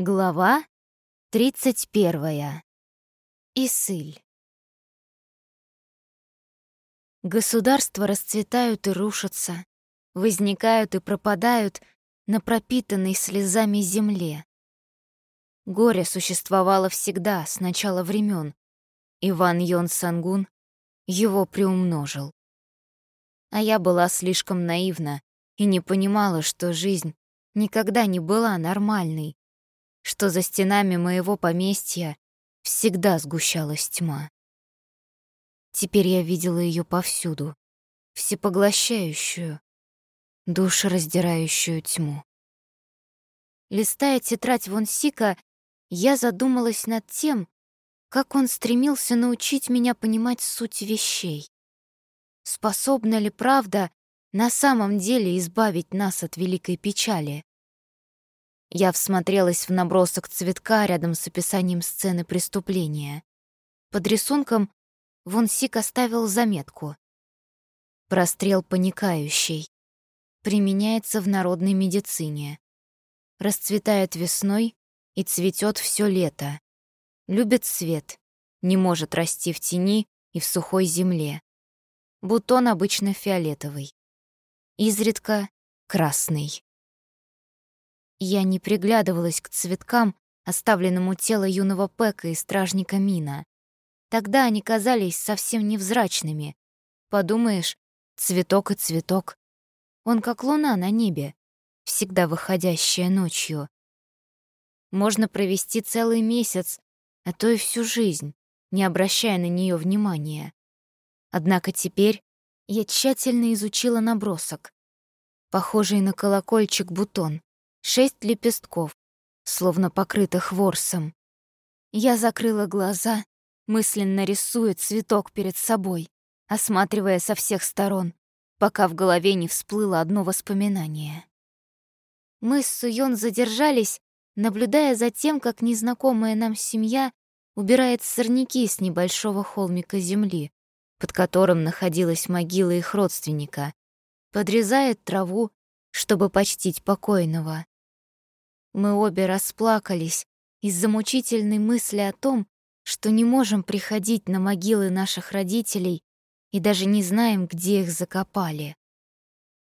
Глава 31. Исыль. Государства расцветают и рушатся, возникают и пропадают на пропитанной слезами земле. Горе существовало всегда, с начала времен. Иван Йон Сангун его приумножил. А я была слишком наивна и не понимала, что жизнь никогда не была нормальной, что за стенами моего поместья всегда сгущалась тьма. Теперь я видела ее повсюду, всепоглощающую, душераздирающую тьму. Листая тетрадь Вонсика, я задумалась над тем, как он стремился научить меня понимать суть вещей. Способна ли правда на самом деле избавить нас от великой печали? Я всмотрелась в набросок цветка рядом с описанием сцены преступления. Под рисунком Вон Сик оставил заметку. Прострел паникающий. Применяется в народной медицине. Расцветает весной и цветет все лето. Любит свет, не может расти в тени и в сухой земле. Бутон обычно фиолетовый. Изредка красный. Я не приглядывалась к цветкам, оставленному тело юного Пека и стражника Мина. Тогда они казались совсем невзрачными. Подумаешь, цветок и цветок. Он как луна на небе, всегда выходящая ночью. Можно провести целый месяц, а то и всю жизнь, не обращая на нее внимания. Однако теперь я тщательно изучила набросок. Похожий на колокольчик бутон шесть лепестков, словно покрытых ворсом. Я закрыла глаза, мысленно рисуя цветок перед собой, осматривая со всех сторон, пока в голове не всплыло одно воспоминание. Мы с Суён задержались, наблюдая за тем, как незнакомая нам семья убирает сорняки с небольшого холмика земли, под которым находилась могила их родственника, подрезает траву чтобы почтить покойного. Мы обе расплакались из-за мучительной мысли о том, что не можем приходить на могилы наших родителей и даже не знаем, где их закопали.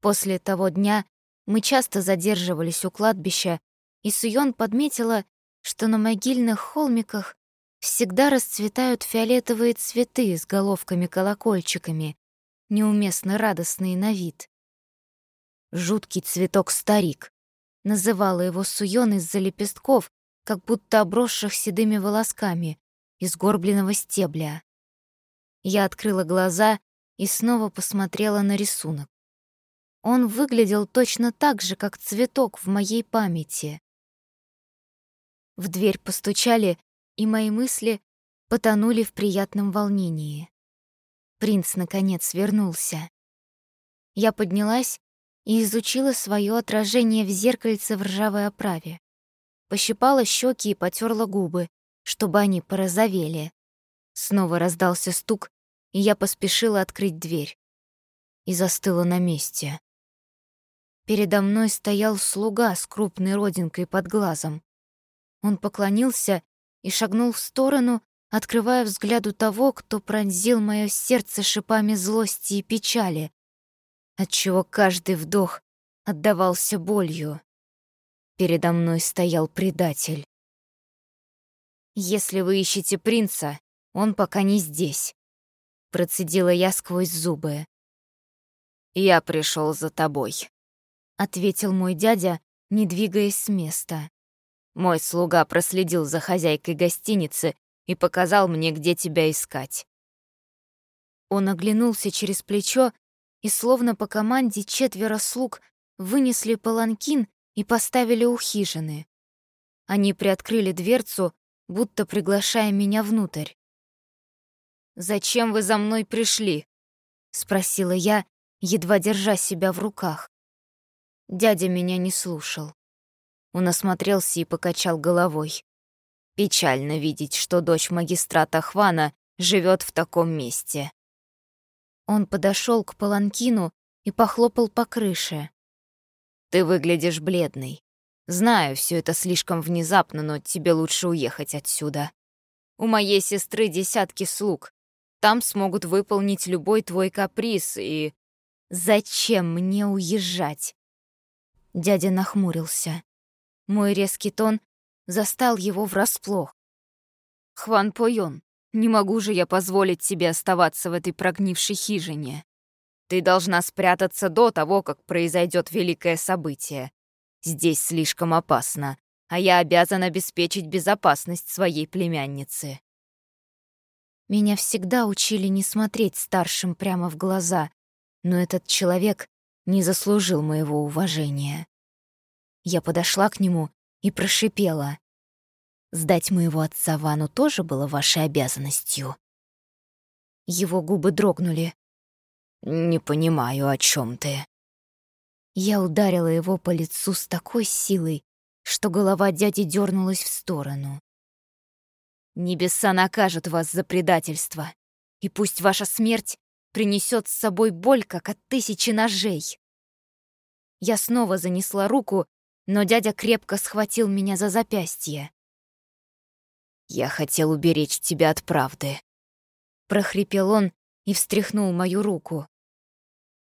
После того дня мы часто задерживались у кладбища, и Суён подметила, что на могильных холмиках всегда расцветают фиолетовые цветы с головками-колокольчиками, неуместно радостные на вид. Жуткий цветок-старик. Называла его Суён из-за лепестков, как будто обросших седыми волосками, из горбленного стебля. Я открыла глаза и снова посмотрела на рисунок. Он выглядел точно так же, как цветок в моей памяти. В дверь постучали, и мои мысли потонули в приятном волнении. Принц, наконец, вернулся. Я поднялась и изучила свое отражение в зеркальце в ржавой оправе. Пощипала щеки и потерла губы, чтобы они порозовели. Снова раздался стук, и я поспешила открыть дверь. И застыла на месте. Передо мной стоял слуга с крупной родинкой под глазом. Он поклонился и шагнул в сторону, открывая взгляду того, кто пронзил мое сердце шипами злости и печали, отчего каждый вдох отдавался болью. Передо мной стоял предатель. «Если вы ищете принца, он пока не здесь», — процедила я сквозь зубы. «Я пришел за тобой», — ответил мой дядя, не двигаясь с места. Мой слуга проследил за хозяйкой гостиницы и показал мне, где тебя искать. Он оглянулся через плечо и словно по команде четверо слуг вынесли паланкин и поставили у хижины. Они приоткрыли дверцу, будто приглашая меня внутрь. «Зачем вы за мной пришли?» — спросила я, едва держа себя в руках. Дядя меня не слушал. Он осмотрелся и покачал головой. Печально видеть, что дочь магистрата Хвана живет в таком месте. Он подошел к паланкину и похлопал по крыше. «Ты выглядишь бледной. Знаю, все это слишком внезапно, но тебе лучше уехать отсюда. У моей сестры десятки слуг. Там смогут выполнить любой твой каприз и... Зачем мне уезжать? Дядя нахмурился. Мой резкий тон застал его врасплох. Хван Пойон, не могу же я позволить тебе оставаться в этой прогнившей хижине. Ты должна спрятаться до того, как произойдет великое событие. Здесь слишком опасно, а я обязан обеспечить безопасность своей племянницы. Меня всегда учили не смотреть старшим прямо в глаза, но этот человек не заслужил моего уважения. Я подошла к нему и прошипела. «Сдать моего отца Вану тоже было вашей обязанностью». Его губы дрогнули. «Не понимаю, о чем ты». Я ударила его по лицу с такой силой, что голова дяди дернулась в сторону. «Небеса накажут вас за предательство, и пусть ваша смерть принесет с собой боль, как от тысячи ножей». Я снова занесла руку, но дядя крепко схватил меня за запястье. «Я хотел уберечь тебя от правды», — прохрипел он и встряхнул мою руку.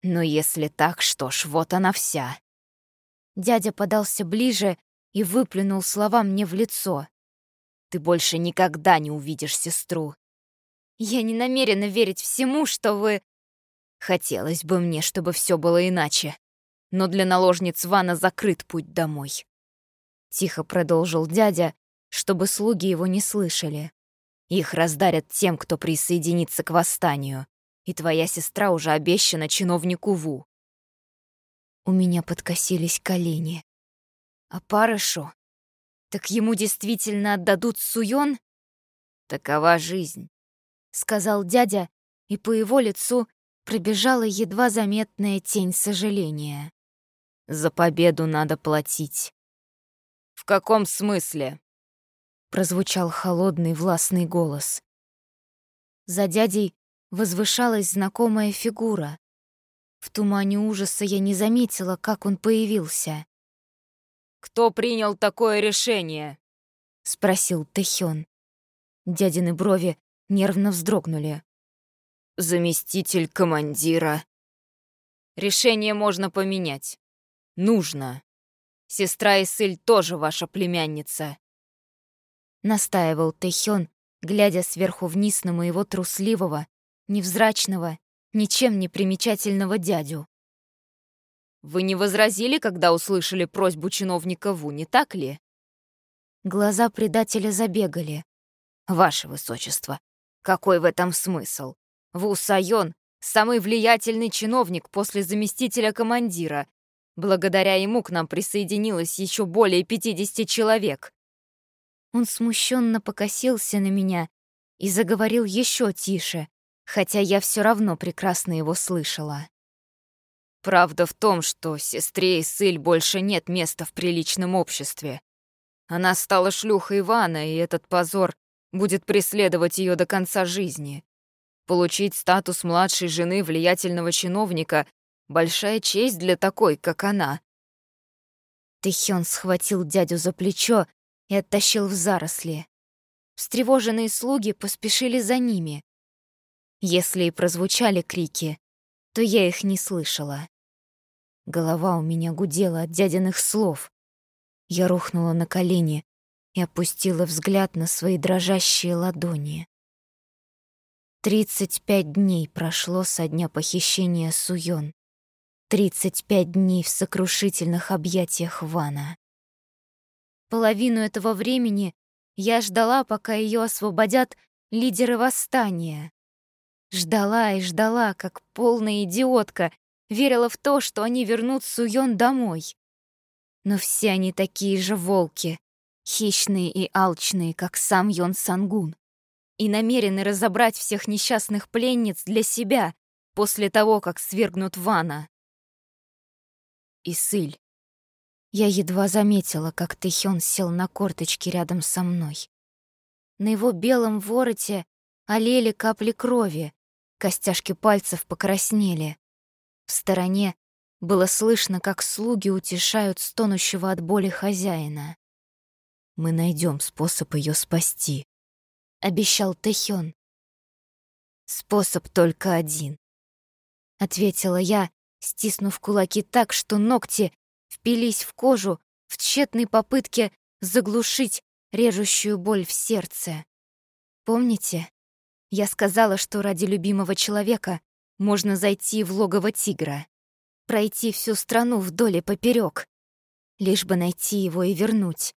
Но если так, что ж, вот она вся. Дядя подался ближе и выплюнул слова мне в лицо. Ты больше никогда не увидишь сестру. Я не намерена верить всему, что вы... Хотелось бы мне, чтобы все было иначе. Но для наложниц Вана закрыт путь домой. Тихо продолжил дядя, чтобы слуги его не слышали. Их раздарят тем, кто присоединится к восстанию и твоя сестра уже обещана чиновнику Ву. У меня подкосились колени. А Парышу? Так ему действительно отдадут Суён? Такова жизнь, — сказал дядя, и по его лицу пробежала едва заметная тень сожаления. За победу надо платить. «В каком смысле?» — прозвучал холодный властный голос. За дядей возвышалась знакомая фигура. В тумане ужаса я не заметила, как он появился. «Кто принял такое решение?» — спросил Тэхён. Дядины брови нервно вздрогнули. «Заместитель командира». «Решение можно поменять. Нужно. Сестра Исыль тоже ваша племянница», — настаивал Тэхён, глядя сверху вниз на моего трусливого, невзрачного, ничем не примечательного дядю. «Вы не возразили, когда услышали просьбу чиновника Ву, не так ли?» Глаза предателя забегали. «Ваше Высочество, какой в этом смысл? Ву Сайон — самый влиятельный чиновник после заместителя командира. Благодаря ему к нам присоединилось еще более 50 человек». Он смущенно покосился на меня и заговорил еще тише, хотя я все равно прекрасно его слышала. Правда в том, что сестре Исыль больше нет места в приличном обществе. Она стала шлюхой Ивана, и этот позор будет преследовать ее до конца жизни. Получить статус младшей жены влиятельного чиновника — большая честь для такой, как она. Тэхён схватил дядю за плечо и оттащил в заросли. Встревоженные слуги поспешили за ними. Если и прозвучали крики, то я их не слышала. Голова у меня гудела от дядиных слов. Я рухнула на колени и опустила взгляд на свои дрожащие ладони. Тридцать пять дней прошло со дня похищения Суён. Тридцать пять дней в сокрушительных объятиях Вана. Половину этого времени я ждала, пока ее освободят лидеры восстания. Ждала и ждала, как полная идиотка, верила в то, что они вернут Суён домой. Но все они такие же волки, хищные и алчные, как сам Йон Сангун, и намерены разобрать всех несчастных пленниц для себя после того, как свергнут Вана. Исыль. Я едва заметила, как Тэхён сел на корточки рядом со мной. На его белом вороте олели капли крови, Костяшки пальцев покраснели. В стороне Было слышно, как слуги утешают стонущего от боли хозяина. «Мы найдем способ ее спасти», — обещал Тэхён. «Способ только один», — ответила я, стиснув кулаки так, что ногти впились в кожу в тщетной попытке заглушить режущую боль в сердце. Помните, я сказала, что ради любимого человека можно зайти в логово тигра, пройти всю страну вдоль и поперёк, лишь бы найти его и вернуть.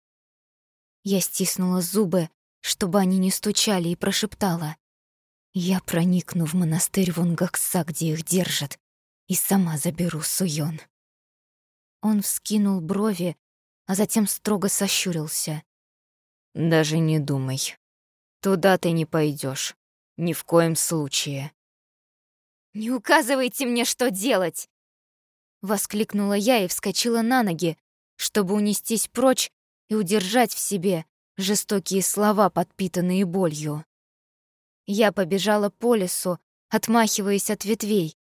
Я стиснула зубы, чтобы они не стучали, и прошептала. «Я проникну в монастырь Вунгакса, где их держат, и сама заберу Суён». Он вскинул брови, а затем строго сощурился. «Даже не думай. Туда ты не пойдешь. Ни в коем случае». «Не указывайте мне, что делать!» Воскликнула я и вскочила на ноги, чтобы унестись прочь и удержать в себе жестокие слова, подпитанные болью. Я побежала по лесу, отмахиваясь от ветвей,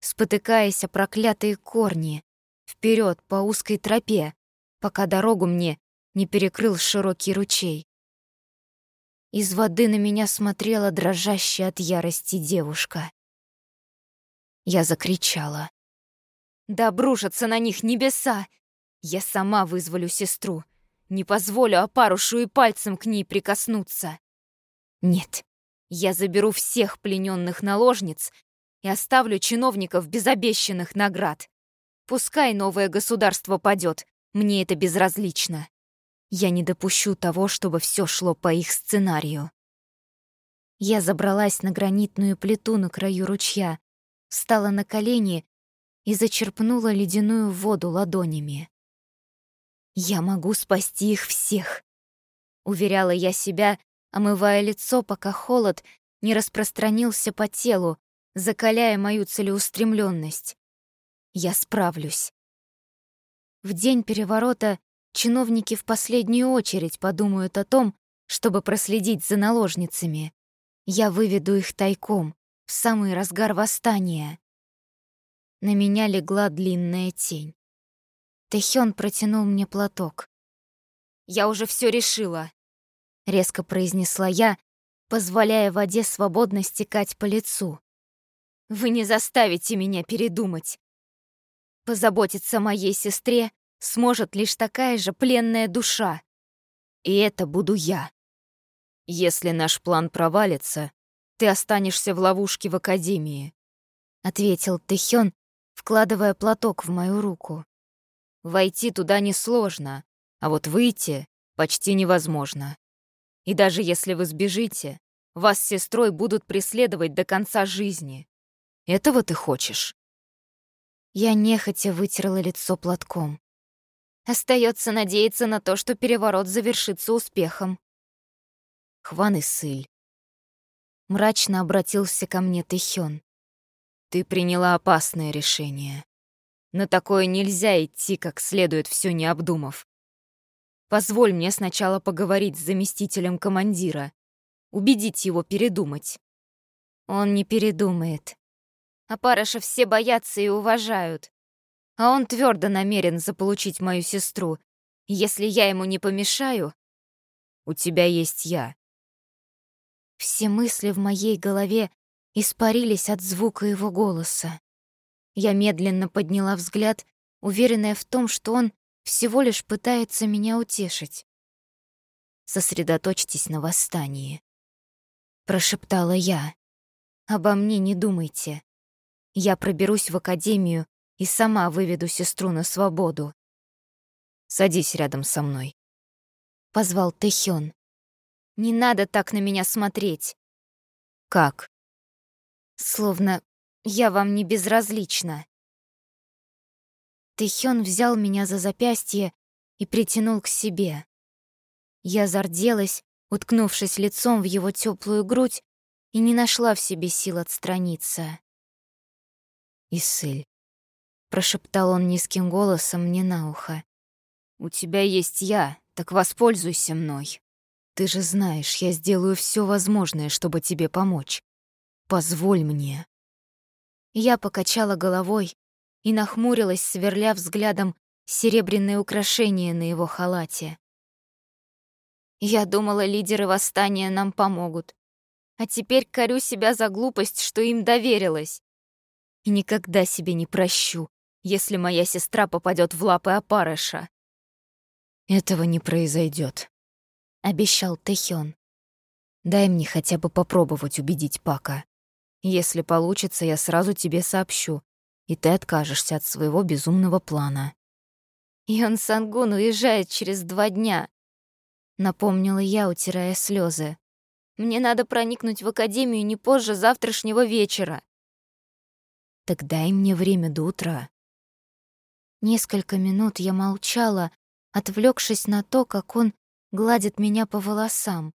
спотыкаясь о проклятые корни, вперед по узкой тропе, пока дорогу мне не перекрыл широкий ручей. Из воды на меня смотрела дрожащая от ярости девушка. Я закричала. «Да обрушатся на них небеса! Я сама вызволю сестру. Не позволю опарушу и пальцем к ней прикоснуться. Нет, я заберу всех плененных наложниц и оставлю чиновников без обещанных наград. Пускай новое государство падет, мне это безразлично. Я не допущу того, чтобы все шло по их сценарию. Я забралась на гранитную плиту на краю ручья, встала на колени и зачерпнула ледяную воду ладонями. «Я могу спасти их всех», — уверяла я себя, омывая лицо, пока холод не распространился по телу, закаляя мою целеустремленность. Я справлюсь. В день переворота чиновники в последнюю очередь подумают о том, чтобы проследить за наложницами. Я выведу их тайком, в самый разгар восстания. На меня легла длинная тень. Тэхён протянул мне платок. «Я уже все решила», — резко произнесла я, позволяя воде свободно стекать по лицу. «Вы не заставите меня передумать. Позаботиться о моей сестре сможет лишь такая же пленная душа. И это буду я. Если наш план провалится, ты останешься в ловушке в Академии», — ответил Тэхён, вкладывая платок в мою руку. «Войти туда несложно, а вот выйти почти невозможно. И даже если вы сбежите, вас с сестрой будут преследовать до конца жизни. Этого ты хочешь?» Я нехотя вытерла лицо платком. Остается надеяться на то, что переворот завершится успехом. Хван и Сыль. Мрачно обратился ко мне Тэхён. Ты приняла опасное решение. На такое нельзя идти, как следует, все не обдумав. Позволь мне сначала поговорить с заместителем командира, убедить его передумать. Он не передумает. А Параша все боятся и уважают. А он твердо намерен заполучить мою сестру. Если я ему не помешаю... У тебя есть я. Все мысли в моей голове испарились от звука его голоса. Я медленно подняла взгляд, уверенная в том, что он всего лишь пытается меня утешить. «Сосредоточьтесь на восстании», — прошептала я. «Обо мне не думайте. Я проберусь в академию и сама выведу сестру на свободу. Садись рядом со мной», — позвал Тэхён. «Не надо так на меня смотреть». «Как?» «Словно я вам не безразлична». Тэхён взял меня за запястье и притянул к себе. Я зарделась, уткнувшись лицом в его теплую грудь, и не нашла в себе сил отстраниться. «Исыль», — прошептал он низким голосом мне на ухо. «У тебя есть я, так воспользуйся мной. Ты же знаешь, я сделаю все возможное, чтобы тебе помочь. Позволь мне». Я покачала головой, и нахмурилась, сверля взглядом серебряные украшения на его халате. Я думала, лидеры восстания нам помогут. А теперь корю себя за глупость, что им доверилась. И никогда себе не прощу, если моя сестра попадет в лапы опарыша. Этого не произойдет, обещал Тэхён. Дай мне хотя бы попробовать убедить Пака. Если получится, я сразу тебе сообщу, и ты откажешься от своего безумного плана. Йон Сангун уезжает через два дня, напомнила я, утирая слезы. Мне надо проникнуть в академию не позже завтрашнего вечера. Так дай мне время до утра. Несколько минут я молчала, отвлекшись на то, как он гладит меня по волосам,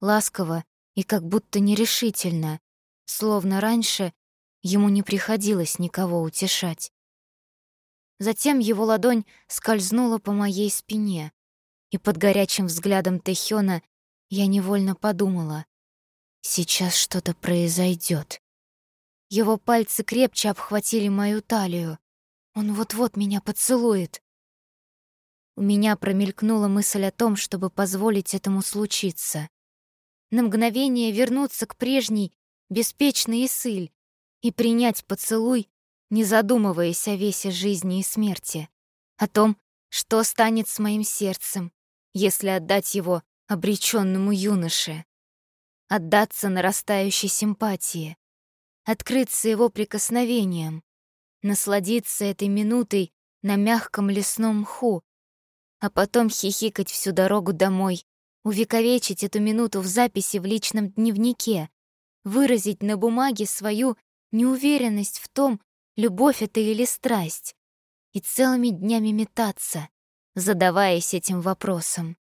ласково и как будто нерешительно, словно раньше ему не приходилось никого утешать. Затем его ладонь скользнула по моей спине, и под горячим взглядом Тэхёна я невольно подумала, сейчас что-то произойдет. Его пальцы крепче обхватили мою талию. Он вот-вот меня поцелует. У меня промелькнула мысль о том, чтобы позволить этому случиться. На мгновение вернуться к прежней, беспечной Исыль и принять поцелуй, не задумываясь о весе жизни и смерти, о том, что станет с моим сердцем, если отдать его обреченному юноше, отдаться нарастающей симпатии, открыться его прикосновением, насладиться этой минутой на мягком лесном мху, а потом хихикать всю дорогу домой, увековечить эту минуту в записи в личном дневнике, выразить на бумаге свою неуверенность в том, любовь это или страсть, и целыми днями метаться, задаваясь этим вопросом.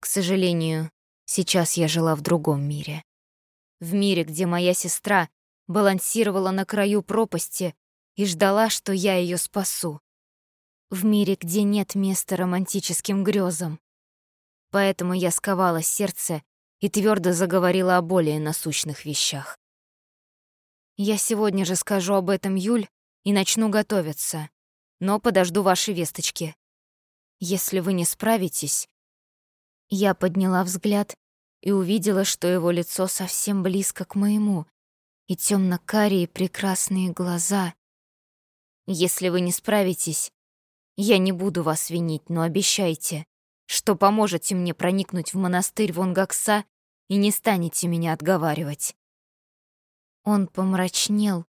К сожалению, сейчас я жила в другом мире. В мире, где моя сестра балансировала на краю пропасти и ждала, что я ее спасу в мире, где нет места романтическим грезам. Поэтому я сковала сердце и твердо заговорила о более насущных вещах. Я сегодня же скажу об этом Юль и начну готовиться, но подожду ваши весточки. Если вы не справитесь... Я подняла взгляд и увидела, что его лицо совсем близко к моему, и темно-карие прекрасные глаза. Если вы не справитесь, я не буду вас винить, но обещайте, что поможете мне проникнуть в монастырь Вонгакса и не станете меня отговаривать». Он помрачнел,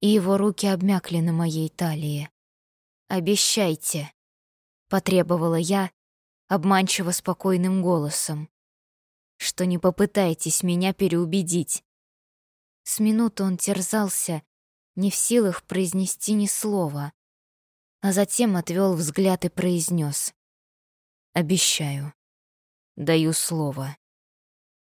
и его руки обмякли на моей талии. «Обещайте», — потребовала я обманчиво спокойным голосом, «что не попытаетесь меня переубедить». С минуты он терзался, не в силах произнести ни слова, а затем отвел взгляд и произнес: "Обещаю. Даю слово".